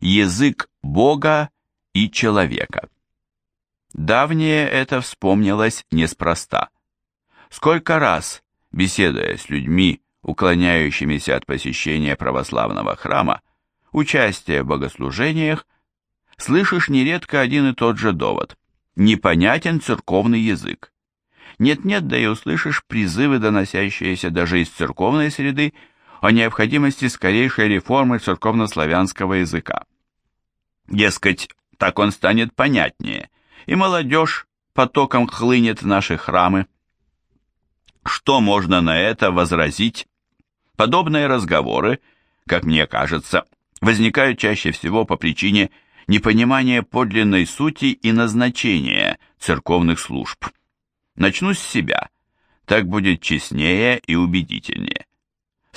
язык Бога и человека. Давнее это вспомнилось неспроста. Сколько раз, беседуя с людьми, уклоняющимися от посещения православного храма, участия в богослужениях, слышишь нередко один и тот же довод. Непонятен церковный язык. Нет-нет, да и услышишь призывы, доносящиеся даже из церковной среды, о необходимости скорейшей реформы церковнославянского языка. Дескать, так он станет понятнее, и молодежь потоком хлынет в наши храмы. Что можно на это возразить? Подобные разговоры, как мне кажется, возникают чаще всего по причине непонимания подлинной сути и назначения церковных служб. Начну с себя, так будет честнее и убедительнее.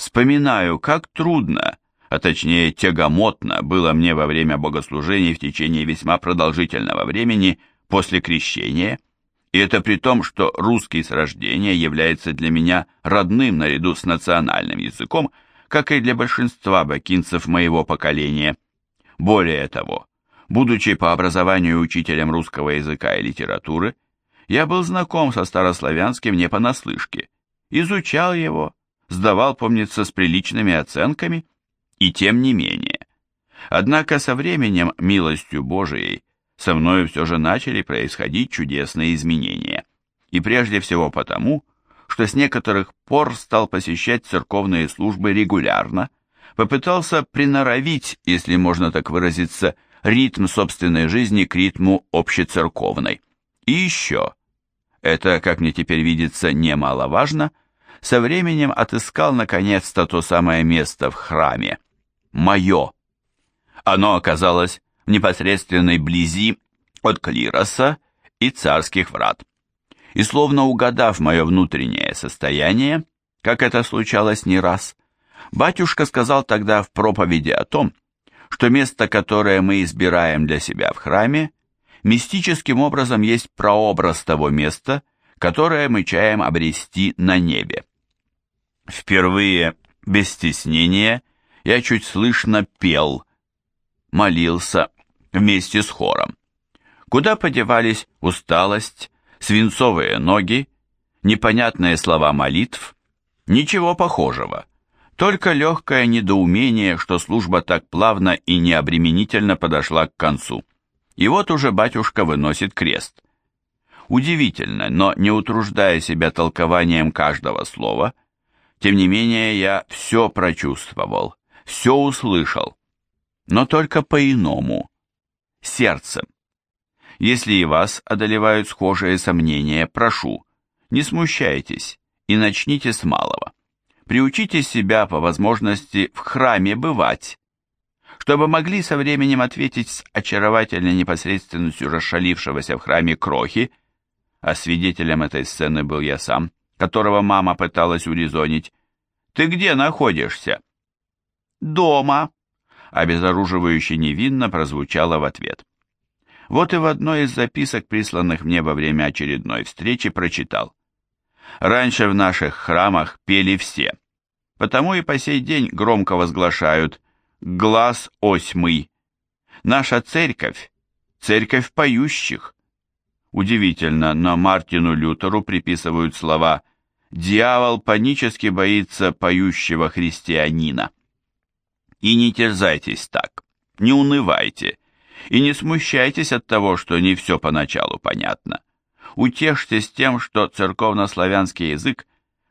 Вспоминаю, как трудно, а точнее тягомотно было мне во время богослужений в течение весьма продолжительного времени после крещения, и это при том, что русский с рождения является для меня родным наряду с национальным языком, как и для большинства бакинцев моего поколения. Более того, будучи по образованию учителем русского языка и литературы, я был знаком со старославянским не понаслышке, изучал его, сдавал, помнится, с приличными оценками, и тем не менее. Однако со временем, милостью Божией, со мною все же начали происходить чудесные изменения. И прежде всего потому, что с некоторых пор стал посещать церковные службы регулярно, попытался приноровить, если можно так выразиться, ритм собственной жизни к ритму общецерковной. И еще, это, как мне теперь видится, немаловажно, со временем отыскал наконец-то то самое место в храме, мое. Оно оказалось в непосредственной близи от клироса и царских врат. И словно угадав мое внутреннее состояние, как это случалось не раз, батюшка сказал тогда в проповеди о том, что место, которое мы избираем для себя в храме, мистическим образом есть прообраз того места, которое мы чаем обрести на небе. Впервые, без стеснения, я чуть слышно пел, молился вместе с хором. Куда подевались усталость, свинцовые ноги, непонятные слова молитв? Ничего похожего. Только легкое недоумение, что служба так плавно и необременительно подошла к концу. И вот уже батюшка выносит крест. Удивительно, но не утруждая себя толкованием каждого слова, тем не менее я все прочувствовал, все услышал, но только по-иному, сердцем. Если и вас одолевают схожие сомнения, прошу, не смущайтесь и начните с малого. Приучите себя по возможности в храме бывать, чтобы могли со временем ответить с очаровательной непосредственностью расшалившегося в храме крохи, а свидетелем этой сцены был я сам, которого мама пыталась урезонить. «Ты где находишься?» «Дома», — обезоруживающе невинно прозвучало в ответ. Вот и в одной из записок, присланных мне во время очередной встречи, прочитал. «Раньше в наших храмах пели все, потому и по сей день громко возглашают «Глаз осьмый». Наша церковь — церковь поющих». Удивительно, но Мартину Лютеру приписывают слова «Дьявол панически боится поющего христианина». И не терзайтесь так, не унывайте, и не смущайтесь от того, что не все поначалу понятно. Утешьтесь тем, что церковнославянский язык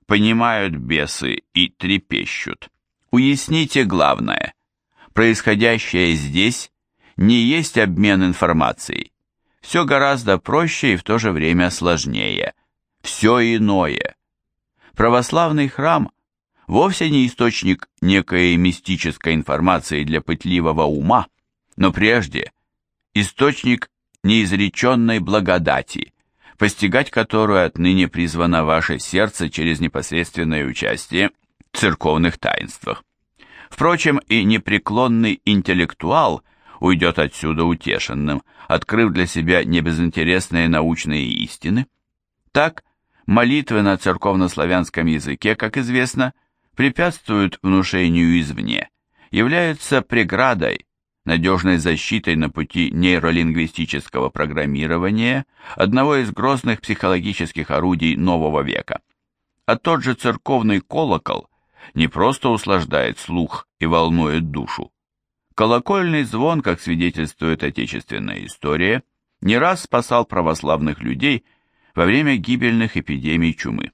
понимают бесы и трепещут. Уясните главное. Происходящее здесь не есть обмен информацией. Все гораздо проще и в то же время сложнее. Все иное. Православный храм вовсе не источник некой мистической информации для пытливого ума, но прежде источник неизреченной благодати, постигать которую отныне призвано ваше сердце через непосредственное участие в церковных таинствах. Впрочем, и непреклонный интеллектуал уйдет отсюда утешенным, открыв для себя небезынтересные научные истины. Так, молитвы на церковнославянском языке, как известно, препятствуют внушению извне, являются преградой, надежной защитой на пути нейролингвистического программирования, одного из грозных психологических орудий нового века. А тот же церковный колокол не просто услаждает слух и волнует душу. Колокольный звон, как свидетельствует отечественная история, не раз спасал православных людей во время гибельных эпидемий чумы.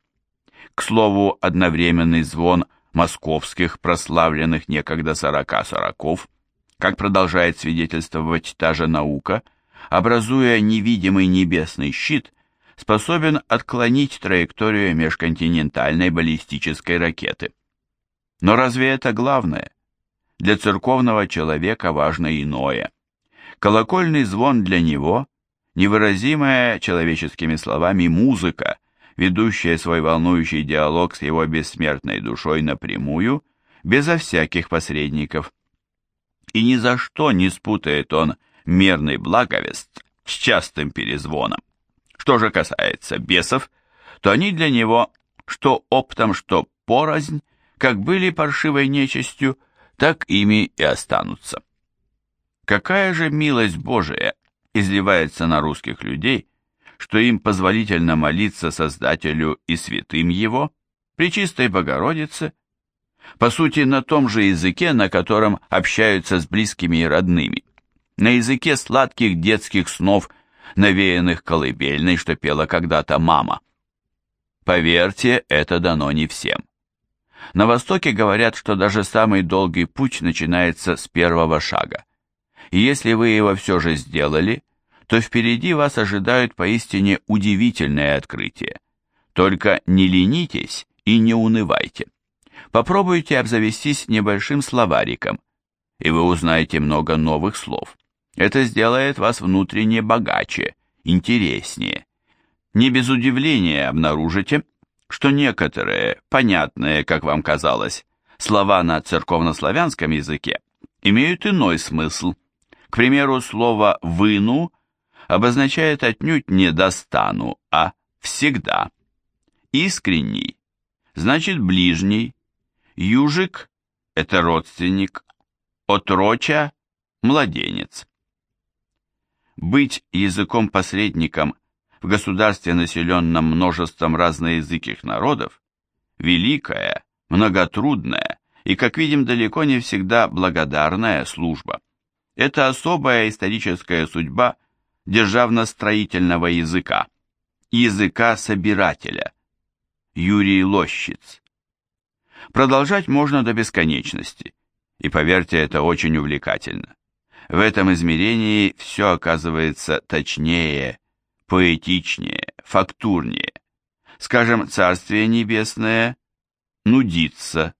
К слову, одновременный звон московских прославленных некогда сорока сороков, как продолжает свидетельствовать та же наука, образуя невидимый небесный щит, способен отклонить траекторию межконтинентальной баллистической ракеты. Но разве это главное? Для церковного человека важно иное. Колокольный звон для него – невыразимая человеческими словами музыка, ведущая свой волнующий диалог с его бессмертной душой напрямую, безо всяких посредников. И ни за что не спутает он мерный благовест с частым перезвоном. Что же касается бесов, то они для него, что оптом, что порознь, как были паршивой нечистью, так ими и останутся. Какая же милость Божия изливается на русских людей, что им позволительно молиться Создателю и святым Его, Пречистой Богородице, по сути, на том же языке, на котором общаются с близкими и родными, на языке сладких детских снов, навеянных колыбельной, что пела когда-то мама. Поверьте, это дано не всем. На Востоке говорят, что даже самый долгий путь начинается с первого шага. И если вы его все же сделали, то впереди вас ожидают поистине удивительные открытия. Только не ленитесь и не унывайте. Попробуйте обзавестись небольшим словариком, и вы узнаете много новых слов. Это сделает вас внутренне богаче, интереснее. Не без удивления обнаружите, что некоторые, понятные, как вам казалось, слова на церковнославянском языке имеют иной смысл. К примеру, слово «выну» обозначает отнюдь не «достану», а «всегда». Искренний значит ближний, южик – это родственник, отроча – младенец. Быть языком-посредником в государстве, населенном множеством разноязыких народов, великая, многотрудная и, как видим, далеко не всегда благодарная служба. Это особая историческая судьба державно-строительного языка, языка собирателя. Юрий Лощиц. Продолжать можно до бесконечности, и поверьте, это очень увлекательно. В этом измерении все оказывается точнее, поэтичнее, фактурнее. Скажем, Царствие Небесное нудится.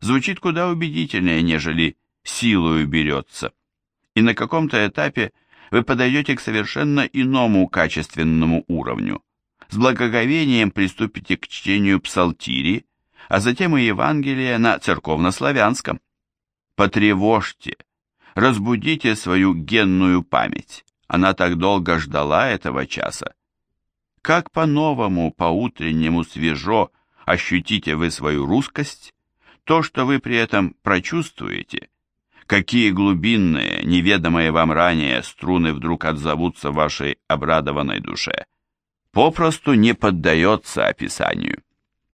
Звучит куда убедительнее, нежели силою берется. И на каком-то этапе вы подойдете к совершенно иному качественному уровню. С благоговением приступите к чтению псалтири, а затем и Евангелия на церковнославянском. Потревожьте, разбудите свою генную память. Она так долго ждала этого часа. Как по-новому, по-утреннему свежо ощутите вы свою русскость, то, что вы при этом прочувствуете, какие глубинные, неведомые вам ранее струны вдруг отзовутся в вашей обрадованной душе, попросту не поддается описанию.